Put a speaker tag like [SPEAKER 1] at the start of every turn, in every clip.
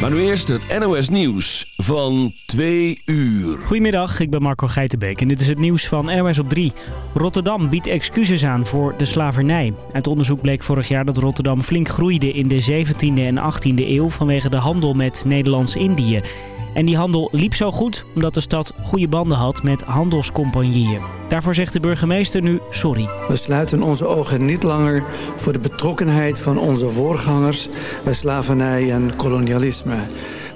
[SPEAKER 1] Maar nu eerst het NOS Nieuws van 2 uur.
[SPEAKER 2] Goedemiddag, ik ben Marco Geitenbeek en dit is het nieuws van NOS op 3. Rotterdam biedt excuses aan voor de slavernij. Uit onderzoek bleek vorig jaar dat Rotterdam flink groeide in de 17e en 18e eeuw vanwege de handel met Nederlands-Indië. En die handel liep zo goed omdat de stad goede banden had met handelscompagnieën. Daarvoor zegt de burgemeester nu sorry.
[SPEAKER 3] We sluiten onze ogen niet langer voor de betrokkenheid van onze voorgangers bij slavernij en kolonialisme.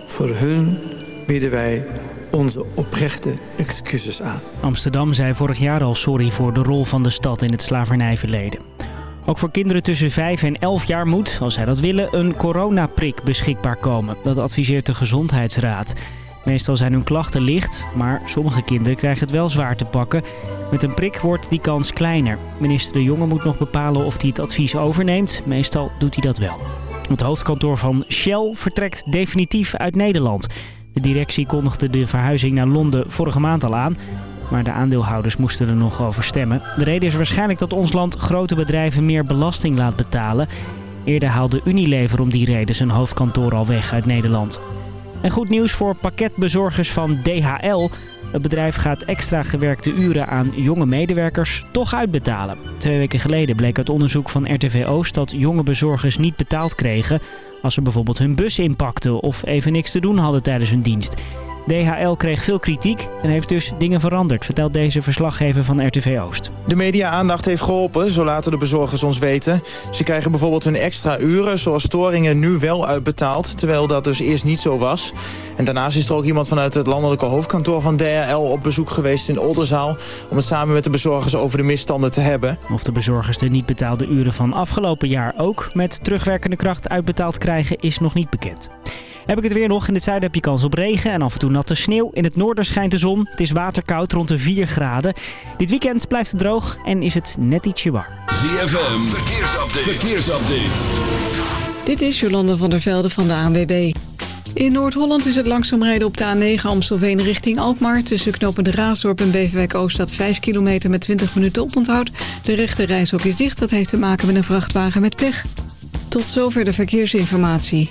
[SPEAKER 3] Voor hun bieden wij onze oprechte excuses aan.
[SPEAKER 2] Amsterdam zei vorig jaar al sorry voor de rol van de stad in het slavernijverleden. Ook voor kinderen tussen 5 en 11 jaar moet, als zij dat willen, een coronaprik beschikbaar komen. Dat adviseert de Gezondheidsraad. Meestal zijn hun klachten licht, maar sommige kinderen krijgen het wel zwaar te pakken. Met een prik wordt die kans kleiner. Minister De Jonge moet nog bepalen of hij het advies overneemt. Meestal doet hij dat wel. Het hoofdkantoor van Shell vertrekt definitief uit Nederland. De directie kondigde de verhuizing naar Londen vorige maand al aan. Maar de aandeelhouders moesten er nog over stemmen. De reden is waarschijnlijk dat ons land grote bedrijven meer belasting laat betalen. Eerder haalde Unilever om die reden zijn hoofdkantoor al weg uit Nederland. En goed nieuws voor pakketbezorgers van DHL. Het bedrijf gaat extra gewerkte uren aan jonge medewerkers toch uitbetalen. Twee weken geleden bleek uit onderzoek van RTV Oost dat jonge bezorgers niet betaald kregen... als ze bijvoorbeeld hun bus inpakten of even niks te doen hadden tijdens hun dienst. DHL kreeg veel kritiek en heeft dus dingen veranderd, vertelt deze verslaggever van RTV Oost.
[SPEAKER 4] De media-aandacht heeft geholpen, zo laten de bezorgers ons weten. Ze krijgen bijvoorbeeld hun extra uren, zoals storingen, nu wel uitbetaald... terwijl dat dus eerst niet zo was. En daarnaast is er ook iemand vanuit het landelijke hoofdkantoor van DHL... op bezoek geweest in Oldenzaal... om het samen met de bezorgers over de misstanden te hebben.
[SPEAKER 2] Of de bezorgers de niet betaalde uren van afgelopen jaar ook... met terugwerkende kracht uitbetaald krijgen, is nog niet bekend. Heb ik het weer nog. In het zuiden heb je kans op regen en af en toe natte sneeuw. In het noorden schijnt de zon. Het is waterkoud rond de 4 graden. Dit weekend blijft het droog en is het net ietsje warm.
[SPEAKER 1] ZFM, verkeersupdate. verkeersupdate.
[SPEAKER 5] Dit is Jolande van der Velde van de ANWB. In Noord-Holland is het langzaam rijden op de A9 Amstelveen richting Alkmaar. Tussen knopende Raasdorp en Beverwijk Oost staat 5 kilometer met 20 minuten oponthoud. De rechte reishok is dicht. Dat heeft te maken met een vrachtwagen met pech. Tot zover de verkeersinformatie.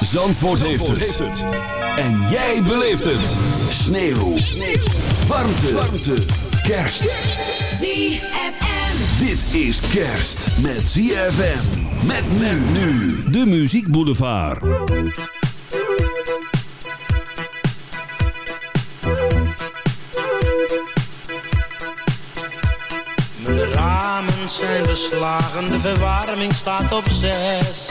[SPEAKER 1] Zandvoort, heeft, het. En jij beleeft het. Sneeuw. Sneeuw. Warmte. Warmte. Kerst.
[SPEAKER 6] ZFM.
[SPEAKER 1] Dit is kerst met ZFM. Met men nu. De Muziek Boulevard.
[SPEAKER 7] Mijn ramen zijn beslagen, de verwarming staat op zes.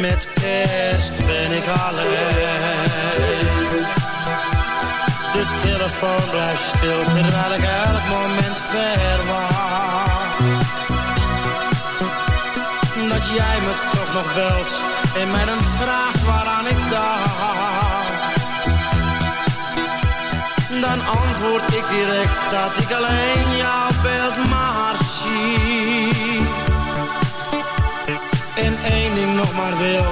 [SPEAKER 7] Met kerst ben ik alleen. De telefoon blijft stil terwijl ik elk moment verwacht. Dat jij me toch nog belt en mij dan vraagt waaraan ik dacht. Dan antwoord ik direct dat ik alleen jouw beeld maar zie. Wil.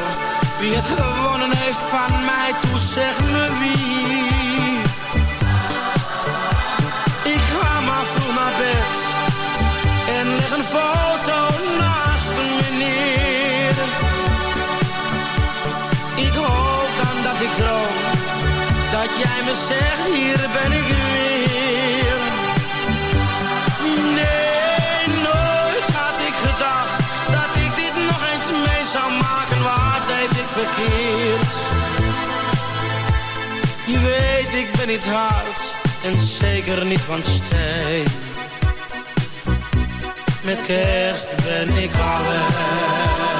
[SPEAKER 7] Wie het gewonnen heeft van mij, toe zeg me wie. Niet hard en zeker niet van steen. Met kerst ben ik alleen.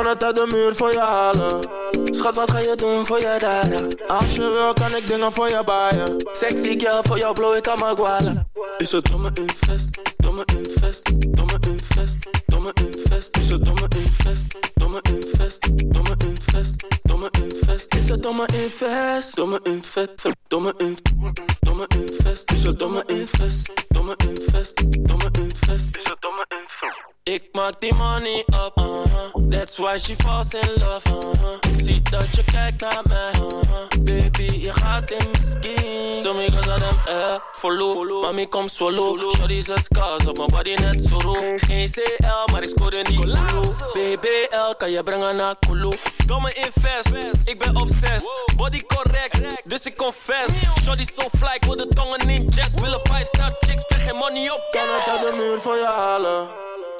[SPEAKER 8] Kan het uit de muur voor je halen? Schat, wat ga je doen voor je daden? Als je wil, kan ik dingen voor je baaien. Sexy girl, voor jou blow ik mijn gwalen. Is het domme invest, domme invest, domme invest, domme invest. Is het domme invest, domme invest, domme invest, domme invest. Is het domme invest, domme invest, domme invest, domme invest. Is het domme invest, domme invest, domme invest. Is het domme invest. Ik maak die money uh-huh. Why she falls in love, uh-huh. Ik zie dat je kijkt naar mij, uh-huh. Baby, je gaat in mijn skin. Zo me gaan hem, eh, follow. Mami, kom solo Shorty zes scars op mijn body net zo roe Geen CL, maar ik scoorde niet Kulu BBL, kan je brengen naar Kulu. Domme invest, ik ben obsessed. Body correct, dus ik confess. Shorty so fly, ik wil de tongen in jet. Willen 5 star chicks, spreek geen money op.
[SPEAKER 9] Kan het uit de muur voor je halen?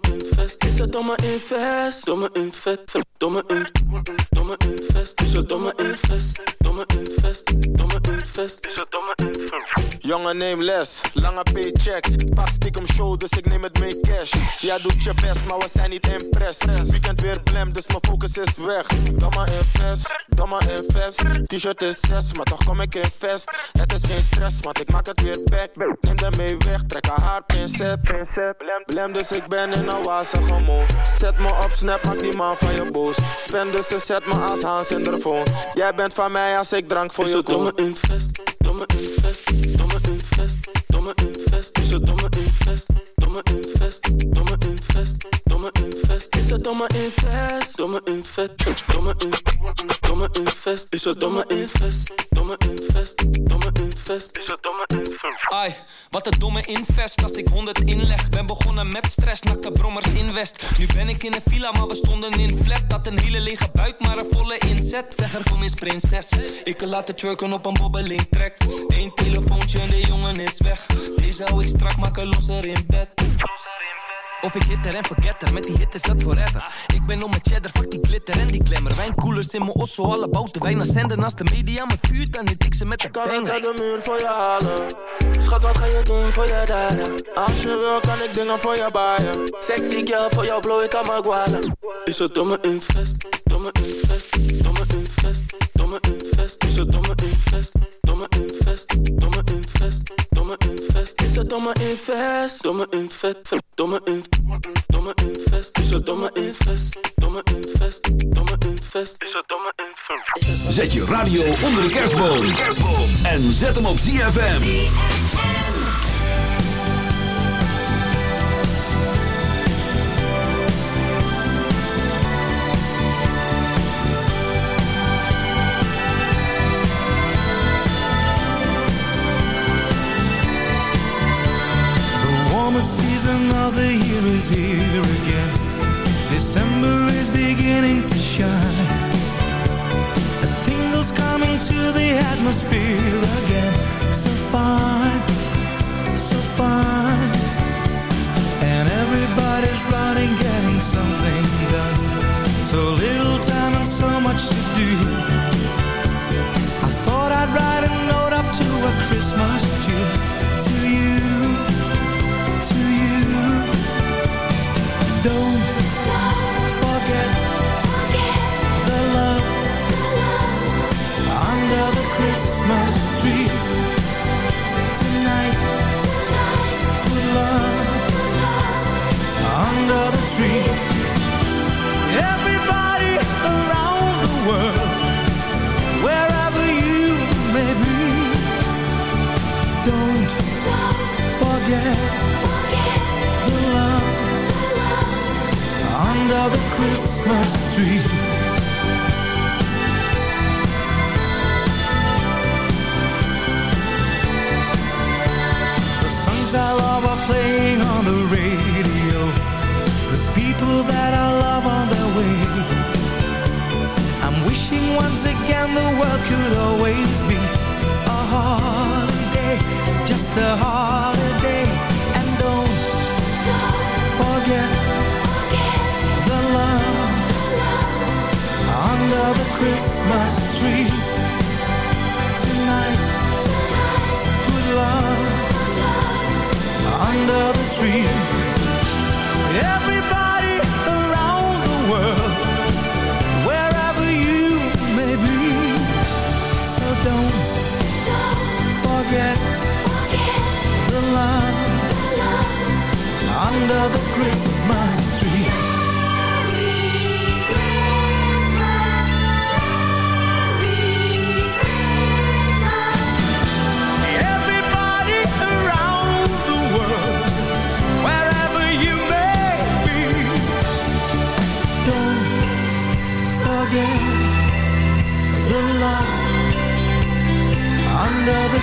[SPEAKER 8] domme invest. Is het domme invest, domme invest, domme invest, domme invest. Is het domme invest, domme invest, domme invest. Is het domme invest.
[SPEAKER 9] Jongen, neem les, lange paychecks. Pak stiekem show, dus ik neem het mee cash. Ja, doet je best, maar we zijn niet impress. Weekend weer blem, dus mijn focus is weg. Domme invest, domme invest. T-shirt is 6, maar toch kom ik in vest. Het is geen stress, want ik maak het weer back. Neem de mee weg, trek haar haar pincet. Blem, dus ik ben in een wazige moe. Zet me op snap, maak die man van je boos. Spend dus en zet me als Hans in de phone. Jij bent van mij als ik drank voor
[SPEAKER 8] is
[SPEAKER 9] je
[SPEAKER 8] koop. Domme invest, domme invest, domme invest, domme invest. Is het domme invest, domme invest, domme invest, domme invest. Is het domme invest, domme invest, domme invest, domme invest. Is het domme invest, domme invest, domme invest. Is het domme invest.
[SPEAKER 10] Ai, wat een domme invest als ik 100 inleg. Ben begonnen met stress, nakte brommers in West. Nu ben ik in een villa, maar we stonden in flat. Dat een hele lege buik, maar een volle inzet. Zeg er kom eens prinses. Ik kan laten twerken op een bobbeling trek. Eén telefoontje en de jongen is weg. Deze hou ik strak, maken losser in bed. Of ik hitter en forgetter, met die hit is dat forever. Ik ben om mijn cheddar, fuck die glitter en die klemmer. Wijnkoelers in mijn osso, alle bouten wijn naar zenden. Als de media me vuurt, dan hit ik ze met de
[SPEAKER 8] Kan ik
[SPEAKER 10] banger.
[SPEAKER 8] uit de muur voor je halen? Schat, wat ga je doen voor je daden?
[SPEAKER 9] Als je wil, kan ik dingen voor je baaien.
[SPEAKER 8] Sexy girl, voor jou blow ik aan mijn. Is het domme invest, domme invest, domme invest, domme invest. Is het domme invest, domme invest, domme invest, domme invest. Is het domme invest, domme invest, domme invest, domme invest. Is het domme invest, domme invest, domme invest. Is het domme invest.
[SPEAKER 1] Zet je radio onder de kerstboom. En zet hem op ZFM.
[SPEAKER 11] The warmest season of the year is here again. December is beginning to shine. A tingle's coming to the atmosphere again. So fine, so fine. And everybody's running, getting something done. So little time and so much to do. Christmas tree tonight. Put love under the tree. Everybody around the world, wherever you may be, don't forget the love under the Christmas tree. Again the world could always be a holiday, just a holiday. And don't forget the love under the Christmas tree tonight. Put love under the tree. Under the Christmas tree. Everybody around the world, wherever you may be, don't forget the love under the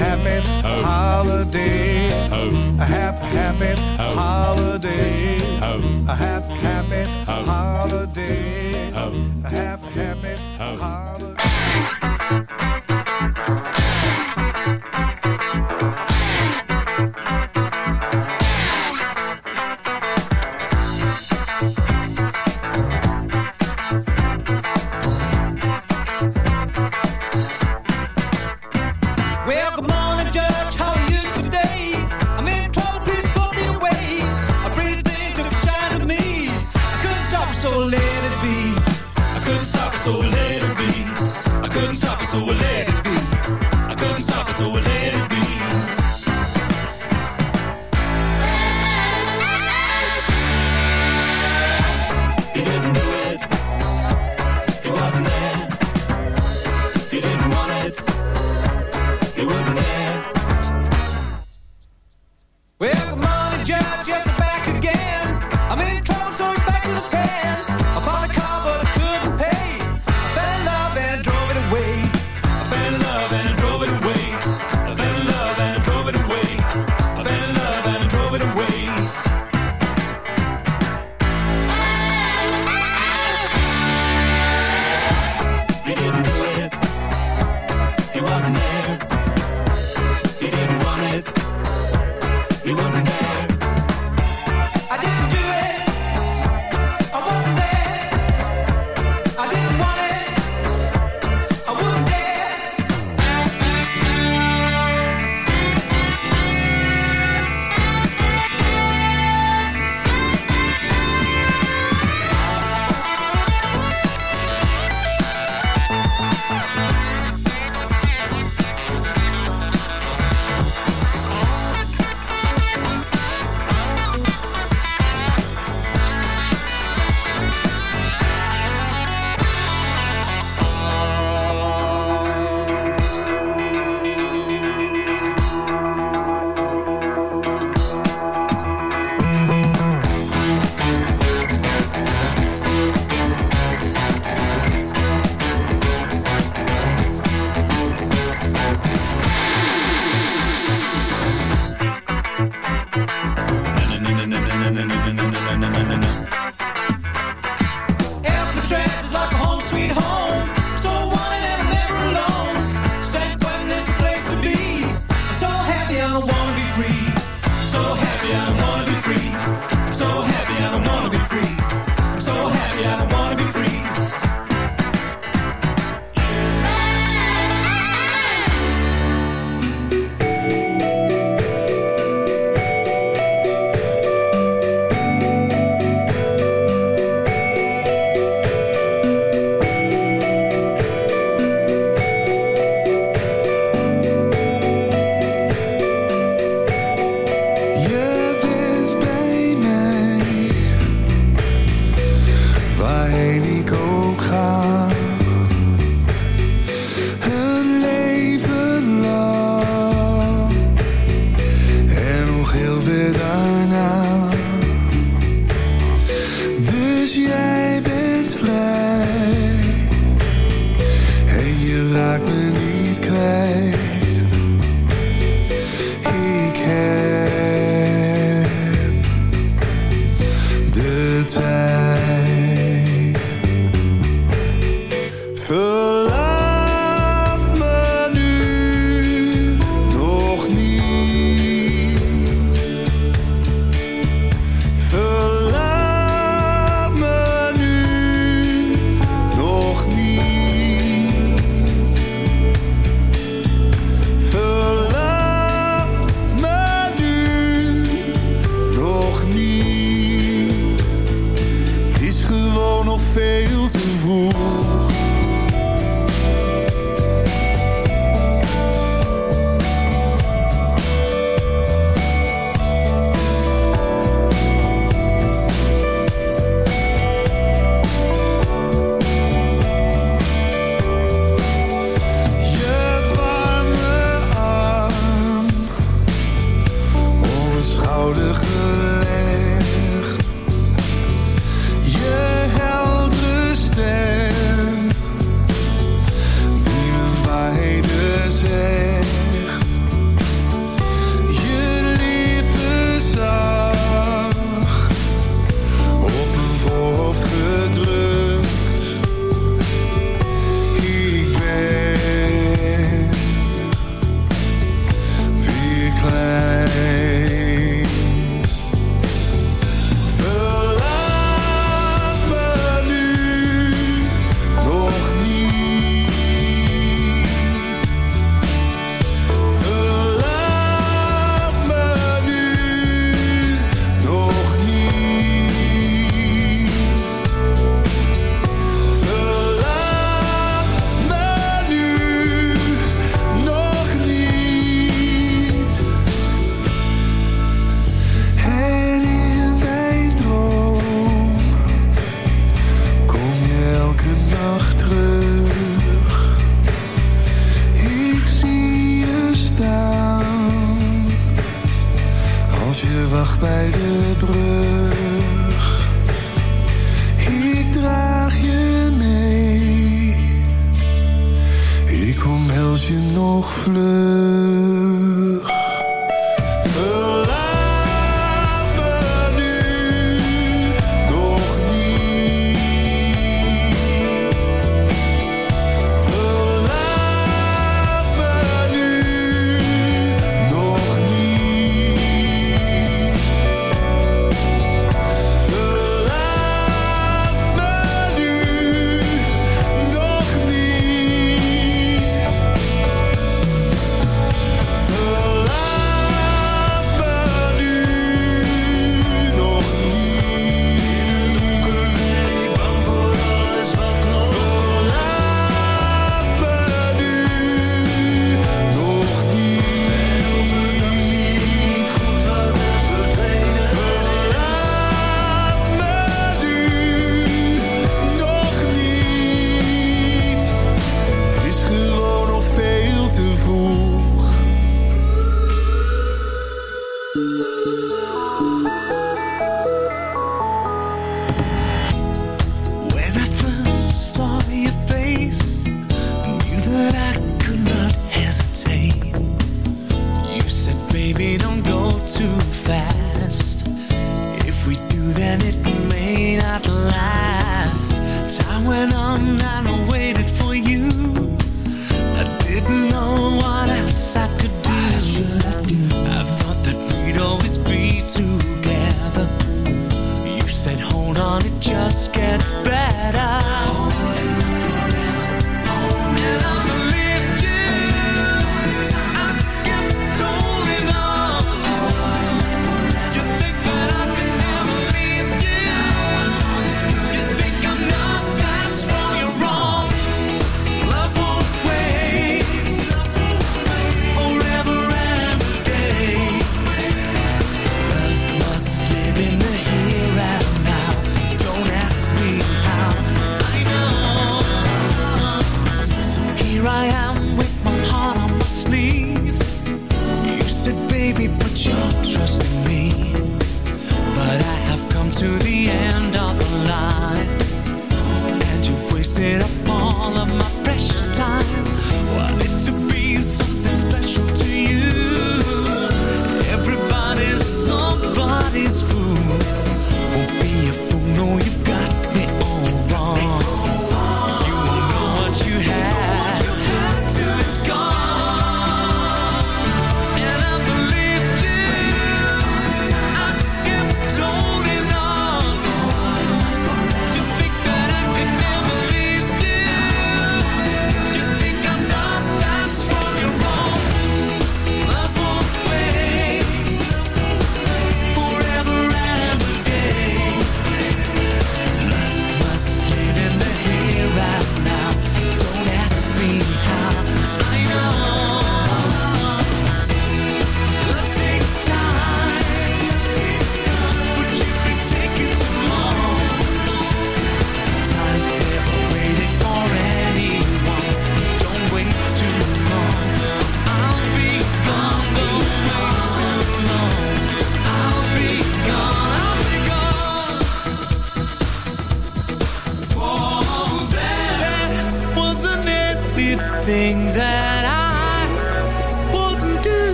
[SPEAKER 12] happy oh. holiday. Oh. A happy, happy oh. holiday. Oh. A happy, happy oh. holiday. Oh. A happy, happy
[SPEAKER 11] oh.
[SPEAKER 6] holiday.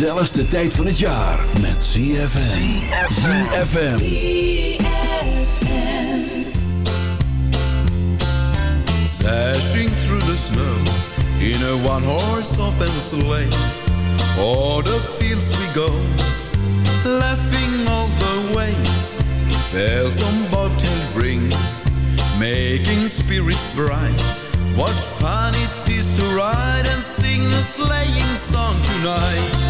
[SPEAKER 13] gezelligste tijd van het jaar met ZFM. ZFM.
[SPEAKER 14] Dashing through the snow in a one-horse open sleigh. O'er the fields we go, laughing all the way. Bells on bobtail ring, making spirits bright. What fun it is to ride and sing a sleighing song tonight.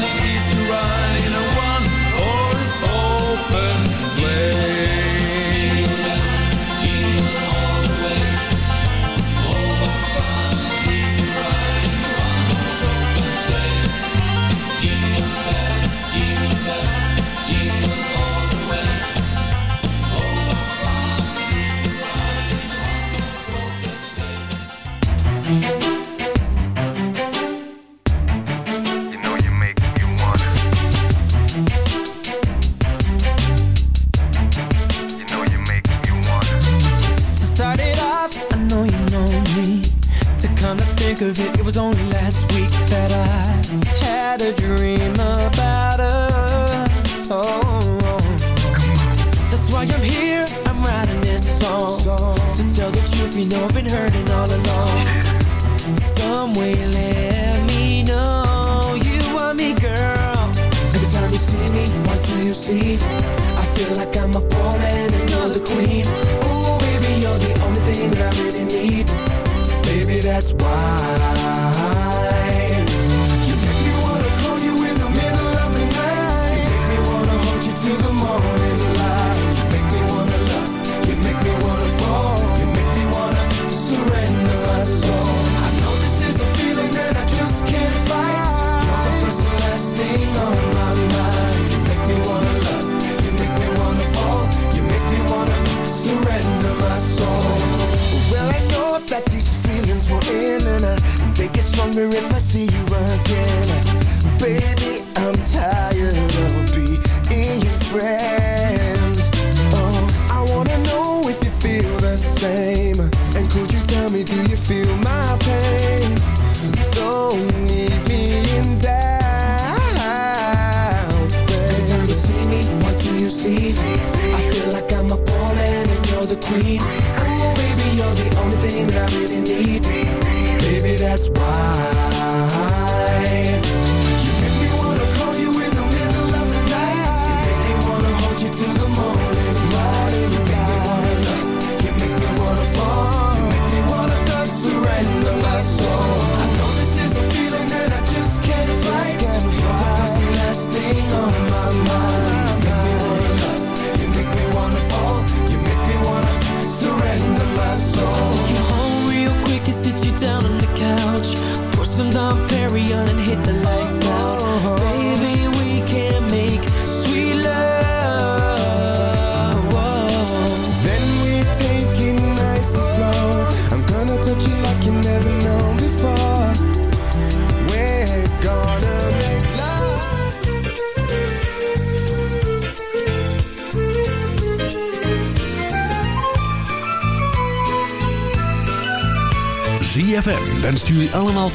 [SPEAKER 15] that's why